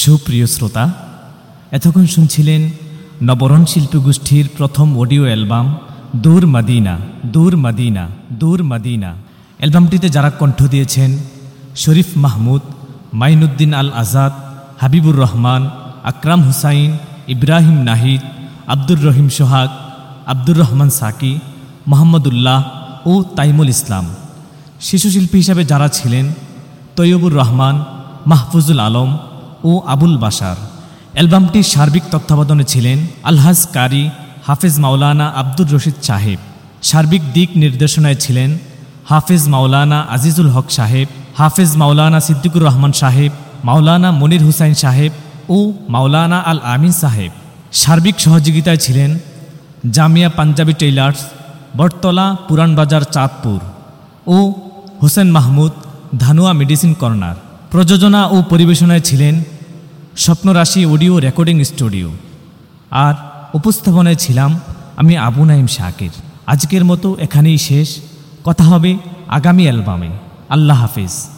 সুপ্রিয় শ্রোতা, এতক্ষণ শুনছিলেন নবরণ শিল্পী গোষ্ঠীর প্রথম অডিও অ্যালবাম, দূর মাদিনা দূর মাদিনা দূর মাদিনা। অ্যালবামটিতে যারা কণ্ঠ দিয়েছেন, শরীফ মাহমুদ, মাইনুদ্দিন আল আজাদ হাবিবুর রহমান, আকরাম হুসাইন, ইব্রাহিম নাহিদ, আব্দুর রহিম সোহাগ, আব্দুর রহমান সাকি, মোহাম্মদুল্লাহ ও তাইমুল ইসলাম। শিশুশিল্পী হিসাবে যারা ছিলেন, তৈয়বুর রহমান, মাহফুজুল আলম ও আবুল বাসার অ্যালবামটির সার্বিক তত্ত্বাবধানে ছিলেন আলহাজ কারি হাফেজ মাওলানা আব্দুর রশিদ সাহেব। সার্বিক দিক নির্দেশনায় ছিলেন হাফেজ মাওলানা আজিজুল হক সাহেব, হাফেজ মাওলানা সিদ্দিকুর রহমান সাহেব, মাওলানা মনির হুসাইন সাহেব ও মাওলানা আল আমিন সাহেব। সার্বিক সহযোগিতায় ছিলেন জামিয়া পাঞ্জাবি টেইলার্স, বটতলা পুরানবাজার চাঁদপুর ও হোসেন মাহমুদ ধানুয়া মেডিসিন কর্নার। প্রযোজনা ও পরিবেশনায় ছিলেন স্বপ্নরাশি অডিও রেকর্ডিং স্টুডিও। আর উপস্থাপনায় ছিলাম আমি আবু নাইম শাকির। আজকের মতো এখানেই শেষ। কথা হবে আগামী অ্যালবামে। আল্লাহ হাফিজ।